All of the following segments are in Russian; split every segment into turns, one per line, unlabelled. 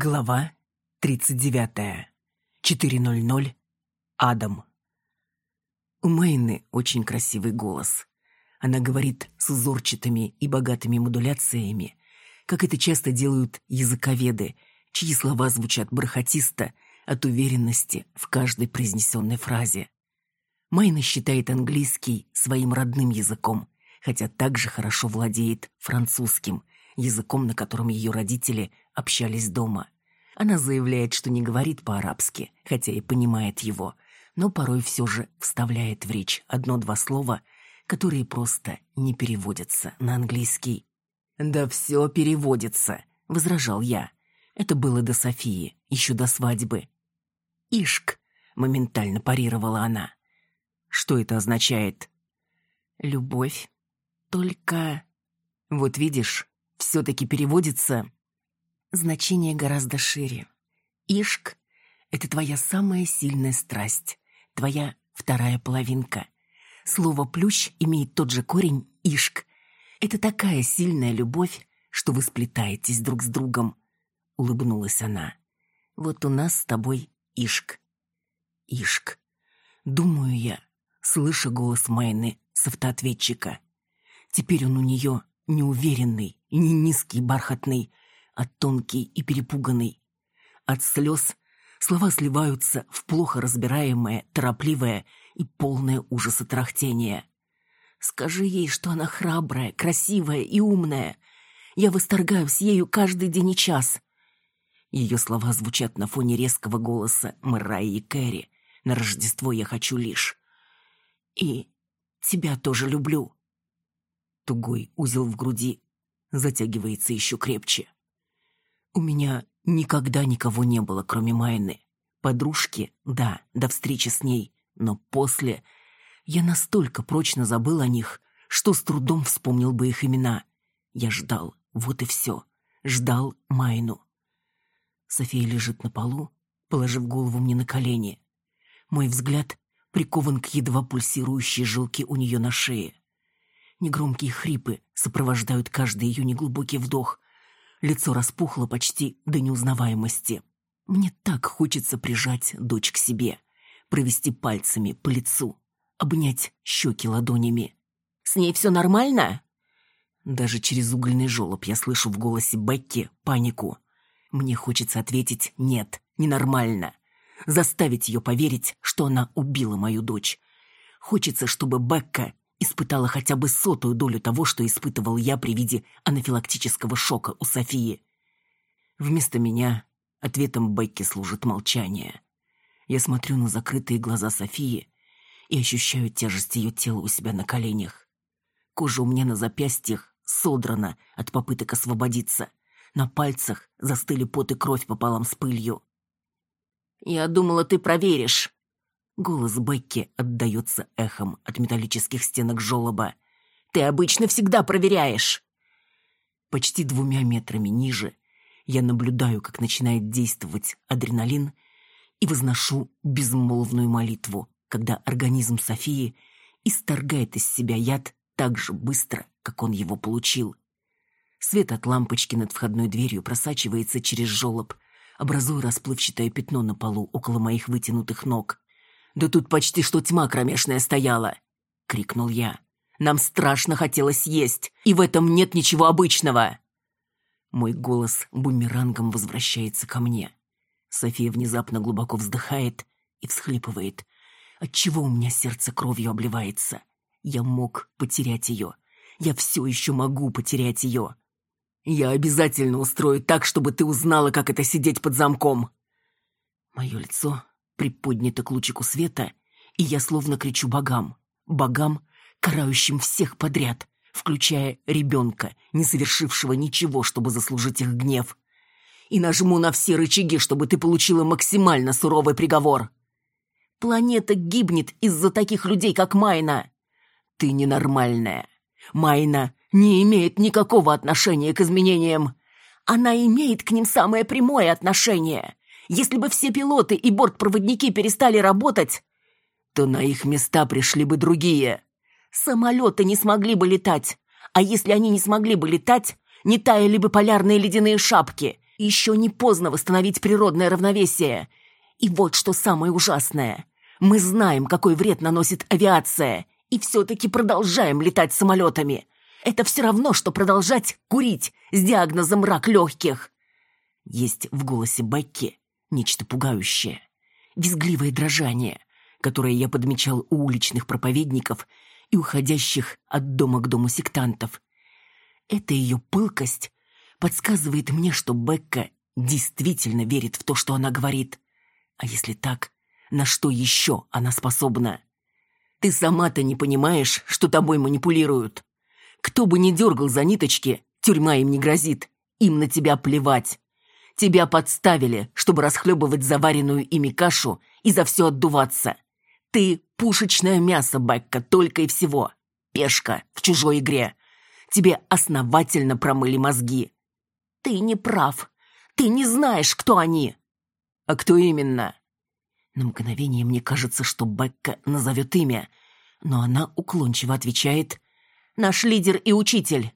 Глава 39. 4.00. Адам. У Мэйны очень красивый голос. Она говорит с узорчатыми и богатыми модуляциями, как это часто делают языковеды, чьи слова звучат бархатисто от уверенности в каждой произнесенной фразе. Майна считает английский своим родным языком, хотя также хорошо владеет французским, языком, на котором ее родители общались дома. Она заявляет, что не говорит по-арабски, хотя и понимает его, но порой все же вставляет в речь одно-два слова, которые просто не переводятся на английский. «Да все переводится», — возражал я. Это было до Софии, еще до свадьбы. «Ишк», — моментально парировала она. «Что это означает?» «Любовь. Только...» «Вот видишь, все-таки переводится значение гораздо шире. Ишк — это твоя самая сильная страсть, твоя вторая половинка. Слово «плющ» имеет тот же корень «ишк». Это такая сильная любовь, что вы сплетаетесь друг с другом. Улыбнулась она. Вот у нас с тобой Ишк. Ишк. Думаю я, слыша голос Майны с автоответчика. Теперь он у нее неуверенный, не низкий, бархатный, а тонкий и перепуганный. От слез слова сливаются в плохо разбираемое, торопливое и полное ужаса трахтение. «Скажи ей, что она храбрая, красивая и умная. Я восторгаюсь ею каждый день и час». Ее слова звучат на фоне резкого голоса Мэрайи Кэрри. «На Рождество я хочу лишь...» «И тебя тоже люблю». Тугой узел в груди затягивается еще крепче. У меня никогда никого не было, кроме Майны. Подружки, да, до встречи с ней, но после я настолько прочно забыл о них, что с трудом вспомнил бы их имена. Я ждал, вот и все. Ждал Майну. София лежит на полу, положив голову мне на колени. Мой взгляд прикован к едва пульсирующей жилке у нее на шее. Негромкие хрипы сопровождают каждый ее неглубокий вдох. Лицо распухло почти до неузнаваемости. Мне так хочется прижать дочь к себе, провести пальцами по лицу, обнять щеки ладонями. «С ней все нормально?» Даже через угольный желоб я слышу в голосе Бекки панику. Мне хочется ответить «нет, ненормально». Заставить ее поверить, что она убила мою дочь. Хочется, чтобы Бекка испытала хотя бы сотую долю того, что испытывал я при виде анафилактического шока у Софии. Вместо меня ответом Бекки служит молчание. Я смотрю на закрытые глаза Софии и ощущаю тяжесть ее тела у себя на коленях. Кожа у меня на запястьях содрана от попыток освободиться. На пальцах застыли пот и кровь пополам с пылью. «Я думала, ты проверишь», Голос Бекки отдается эхом от металлических стенок жолоба. «Ты обычно всегда проверяешь!» Почти двумя метрами ниже я наблюдаю, как начинает действовать адреналин и возношу безмолвную молитву, когда организм Софии исторгает из себя яд так же быстро, как он его получил. Свет от лампочки над входной дверью просачивается через жолоб, образуя расплывчатое пятно на полу около моих вытянутых ног. «Да тут почти что тьма кромешная стояла!» — крикнул я. «Нам страшно хотелось есть, и в этом нет ничего обычного!» Мой голос бумерангом возвращается ко мне. София внезапно глубоко вздыхает и всхлипывает. Отчего у меня сердце кровью обливается? Я мог потерять ее. Я все еще могу потерять ее. Я обязательно устрою так, чтобы ты узнала, как это сидеть под замком. Мое лицо приподнято к лучику света, и я словно кричу богам. Богам, карающим всех подряд, включая ребенка, не совершившего ничего, чтобы заслужить их гнев. И нажму на все рычаги, чтобы ты получила максимально суровый приговор. Планета гибнет из-за таких людей, как Майна. Ты ненормальная. Майна не имеет никакого отношения к изменениям. Она имеет к ним самое прямое отношение. Если бы все пилоты и бортпроводники перестали работать, то на их места пришли бы другие. Самолеты не смогли бы летать. А если они не смогли бы летать, не таяли бы полярные ледяные шапки, Еще не поздно восстановить природное равновесие. И вот что самое ужасное. Мы знаем, какой вред наносит авиация, и все-таки продолжаем летать самолетами. Это все равно, что продолжать курить с диагнозом рак легких. Есть в голосе Бекки нечто пугающее. Визгливое дрожание, которое я подмечал у уличных проповедников и уходящих от дома к дому сектантов. Эта ее пылкость подсказывает мне, что Бекка действительно верит в то, что она говорит. А если так, на что еще она способна? Ты сама-то не понимаешь, что тобой манипулируют. Кто бы ни дергал за ниточки, тюрьма им не грозит. Им на тебя плевать. Тебя подставили, чтобы расхлебывать заваренную ими кашу и за все отдуваться. Ты пушечное мясо, Бекка, только и всего. Пешка в чужой игре. Тебе основательно промыли мозги. Ты не прав. Ты не знаешь, кто они. А кто именно? На мгновение мне кажется, что Бекка назовет имя, но она уклончиво отвечает «Наш лидер и учитель».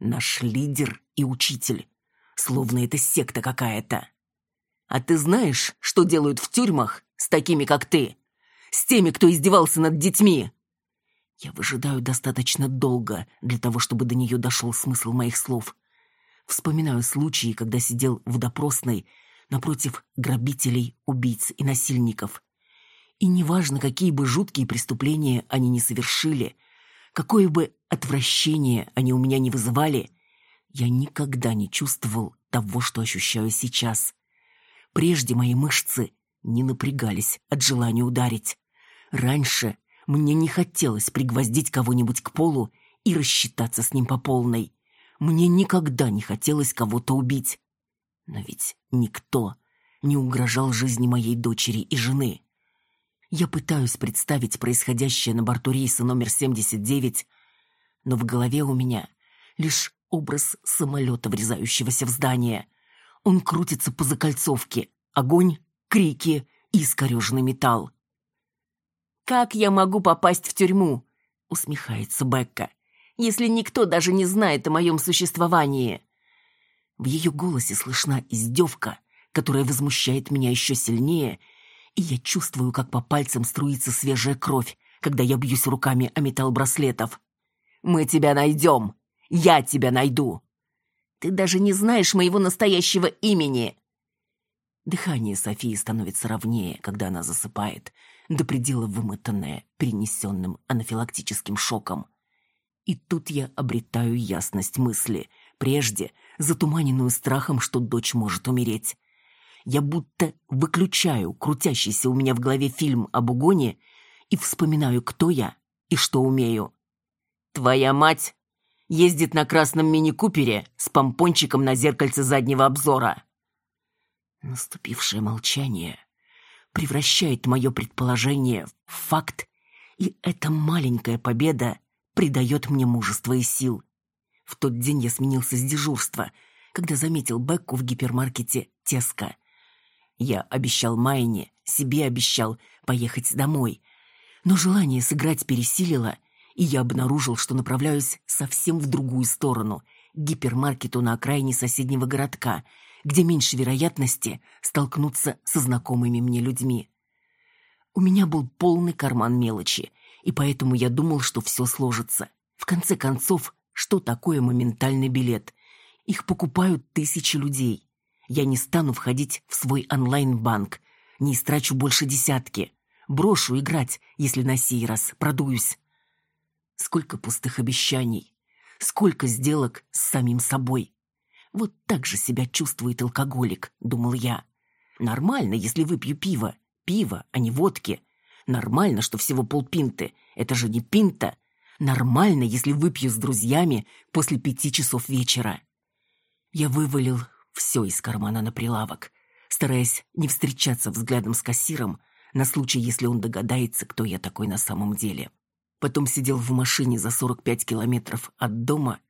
«Наш лидер и учитель». Словно это секта какая-то. А ты знаешь, что делают в тюрьмах с такими, как ты? С теми, кто издевался над детьми?» Я выжидаю достаточно долго для того, чтобы до нее дошел смысл моих слов. Вспоминаю случаи, когда сидел в допросной напротив грабителей, убийц и насильников. И неважно, какие бы жуткие преступления они не совершили, какое бы отвращение они у меня не вызывали, я никогда не чувствовал того, что ощущаю сейчас. Прежде мои мышцы не напрягались от желания ударить. Раньше мне не хотелось пригвоздить кого-нибудь к полу и рассчитаться с ним по полной. Мне никогда не хотелось кого-то убить. Но ведь никто не угрожал жизни моей дочери и жены. Я пытаюсь представить происходящее на борту рейса номер 79, но в голове у меня лишь образ самолета, врезающегося в здание. Он крутится по закольцовке. Огонь, крики и искореженный металл. «Как я могу попасть в тюрьму?» — усмехается Бекка. «Если никто даже не знает о моем существовании». В ее голосе слышна издевка, которая возмущает меня еще сильнее, и я чувствую, как по пальцам струится свежая кровь, когда я бьюсь руками о металл браслетов. «Мы тебя найдем!» Я тебя найду. Ты даже не знаешь моего настоящего имени. Дыхание Софии становится ровнее, когда она засыпает, до предела вымотанная, перенесенным анафилактическим шоком. И тут я обретаю ясность мысли, прежде затуманенную страхом, что дочь может умереть. Я будто выключаю крутящийся у меня в голове фильм об угоне и вспоминаю, кто я и что умею. «Твоя мать ездит на красном мини-купере с помпончиком на зеркальце заднего обзора. Наступившее молчание превращает мое предположение в факт, и эта маленькая победа придает мне мужество и сил. В тот день я сменился с дежурства, когда заметил Бекку в гипермаркете «Теска». Я обещал Майне, себе обещал поехать домой, но желание сыграть пересилило — и я обнаружил, что направляюсь совсем в другую сторону, к гипермаркету на окраине соседнего городка, где меньше вероятности столкнуться со знакомыми мне людьми. У меня был полный карман мелочи, и поэтому я думал, что все сложится. В конце концов, что такое моментальный билет? Их покупают тысячи людей. Я не стану входить в свой онлайн-банк, не истрачу больше десятки. Брошу играть, если на сей раз продуюсь. Сколько пустых обещаний, сколько сделок с самим собой. Вот так же себя чувствует алкоголик, думал я. Нормально, если выпью пиво. Пиво, а не водки. Нормально, что всего полпинты. Это же не пинта. Нормально, если выпью с друзьями после пяти часов вечера. Я вывалил все из кармана на прилавок, стараясь не встречаться взглядом с кассиром на случай, если он догадается, кто я такой на самом деле. Потом сидел в машине за 45 километров от дома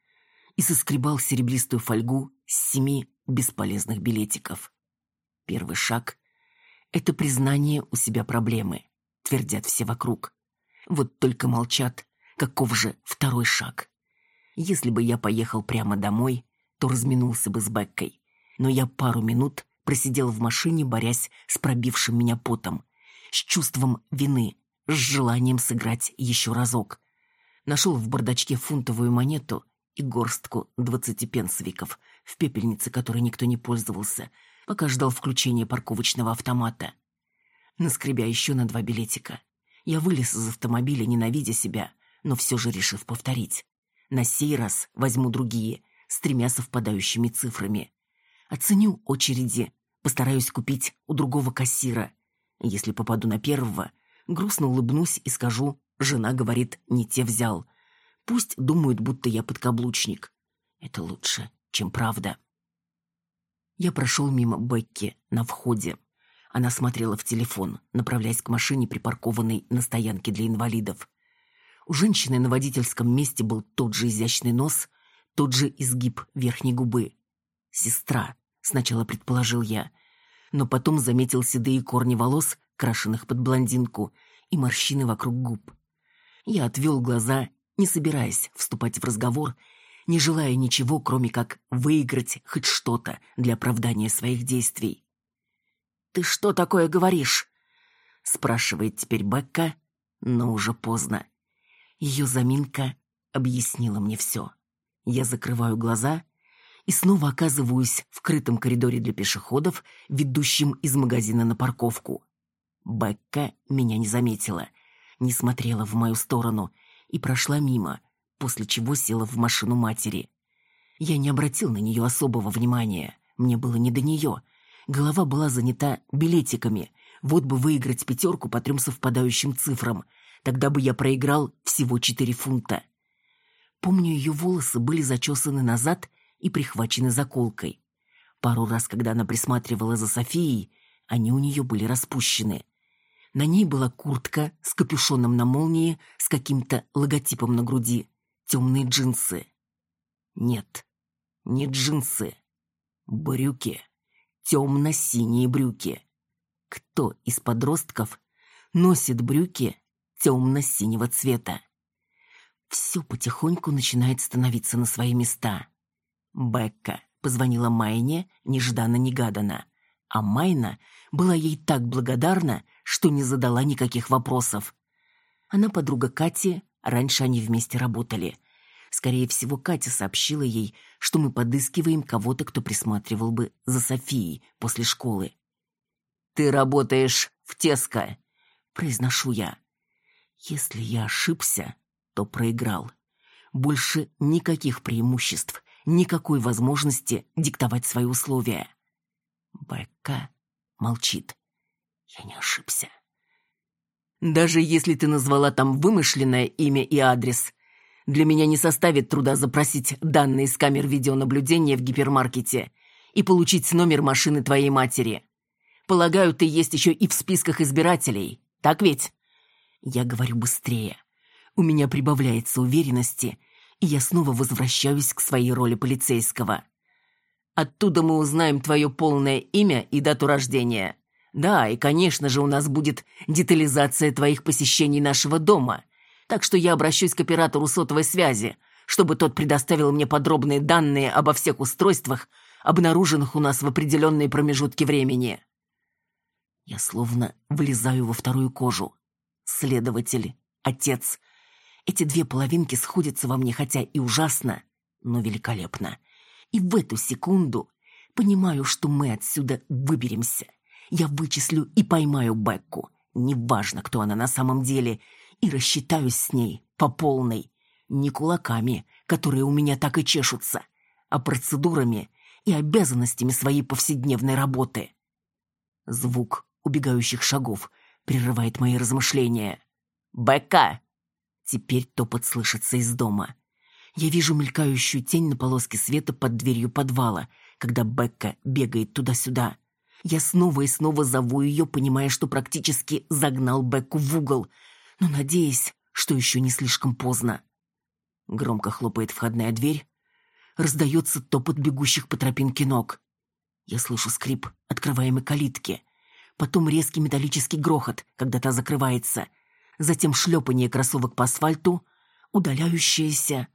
и соскребал серебристую фольгу с семи бесполезных билетиков. Первый шаг — это признание у себя проблемы, твердят все вокруг. Вот только молчат, каков же второй шаг. Если бы я поехал прямо домой, то разминулся бы с Беккой. но я пару минут просидел в машине, борясь с пробившим меня потом, с чувством вины, с желанием сыграть еще разок. Нашел в бардачке фунтовую монету и горстку двадцатипенсовиков, в пепельнице которой никто не пользовался, пока ждал включения парковочного автомата. Наскребя еще на два билетика. Я вылез из автомобиля, ненавидя себя, но все же решив повторить. На сей раз возьму другие, с тремя совпадающими цифрами. Оценю очереди, постараюсь купить у другого кассира. Если попаду на первого, грустно улыбнусь и скажу, жена говорит, не те взял. Пусть думают, будто я подкаблучник. Это лучше, чем правда. Я прошел мимо Бекки на входе. Она смотрела в телефон, направляясь к машине, припаркованной на стоянке для инвалидов. У женщины на водительском месте был тот же изящный нос, тот же изгиб верхней губы. «Сестра», — сначала предположил я, но потом заметил седые корни волос, крашенных под блондинку, и морщины вокруг губ. Я отвел глаза, не собираясь вступать в разговор, не желая ничего, кроме как выиграть хоть что-то для оправдания своих действий. «Ты что такое говоришь?» — спрашивает теперь Бекка, но уже поздно. Ее заминка объяснила мне все. Я закрываю глаза и снова оказываюсь в крытом коридоре для пешеходов, ведущем из магазина на парковку. Бекка меня не заметила, не смотрела в мою сторону и прошла мимо, после чего села в машину матери. Я не обратил на нее особого внимания, мне было не до нее. Голова была занята билетиками, вот бы выиграть пятерку по трем совпадающим цифрам, тогда бы я проиграл всего четыре фунта. Помню, ее волосы были зачесаны назад и прихвачены заколкой. Пару раз, когда она присматривала за Софией, они у нее были распущены. На ней была куртка с капюшоном на молнии, с каким-то логотипом на груди, темные джинсы. Нет, не джинсы. Брюки. Темно-синие брюки. Кто из подростков носит брюки темно-синего цвета? Все потихоньку начинает становиться на свои места. Бекка позвонила Майне нежданно-негаданно, а Майна была ей так благодарна, что не задала никаких вопросов. Она подруга Кати, раньше они вместе работали. Скорее всего, Катя сообщила ей, что мы подыскиваем кого-то, кто присматривал бы за Софией после школы. «Ты работаешь в Теско», — произношу я. Если я ошибся, то проиграл. Больше никаких преимуществ, никакой возможности диктовать свои условия. БК молчит. Я не ошибся. Даже если ты назвала там вымышленное имя и адрес, для меня не составит труда запросить данные с камер видеонаблюдения в гипермаркете и получить номер машины твоей матери. Полагаю, ты есть еще и в списках избирателей, так ведь? Я говорю быстрее. У меня прибавляется уверенности, и я снова возвращаюсь к своей роли полицейского. Оттуда мы узнаем твое полное имя и дату рождения. Да, и, конечно же, у нас будет детализация твоих посещений нашего дома. Так что я обращусь к оператору сотовой связи, чтобы тот предоставил мне подробные данные обо всех устройствах, обнаруженных у нас в определенные промежутки времени. Я словно влезаю во вторую кожу. Следователь, отец, эти две половинки сходятся во мне, хотя и ужасно, но великолепно. И в эту секунду понимаю, что мы отсюда выберемся. Я вычислю и поймаю Бекку, неважно, кто она на самом деле, и рассчитаюсь с ней по полной. Не кулаками, которые у меня так и чешутся, а процедурами и обязанностями своей повседневной работы. Звук убегающих шагов прерывает мои размышления. «Бекка!» Теперь топот слышится из дома. Я вижу мелькающую тень на полоске света под дверью подвала, когда Бекка бегает туда-сюда. Я снова и снова зову ее, понимая, что практически загнал Бекку в угол, но надеясь, что еще не слишком поздно. Громко хлопает входная дверь. Раздается топот бегущих по тропинке ног. Я слышу скрип открываемой калитки. Потом резкий металлический грохот, когда та закрывается затем шлепание кроссовок по асфальту, удаляющееся,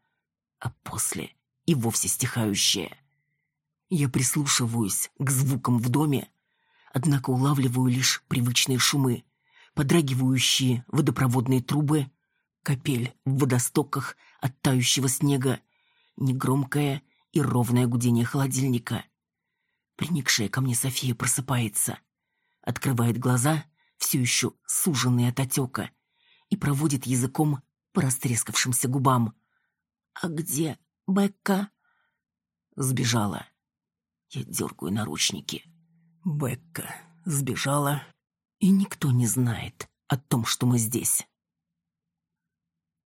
а после и вовсе стихающее. Я прислушиваюсь к звукам в доме, однако улавливаю лишь привычные шумы, подрагивающие водопроводные трубы, капель в водостоках от тающего снега, негромкое и ровное гудение холодильника. Приникшая ко мне София просыпается, открывает глаза, все еще суженные от отека, и проводит языком по растрескавшимся губам. «А где Бекка?» Сбежала. Я дергаю наручники. Бекка сбежала, и никто не знает о том, что мы здесь.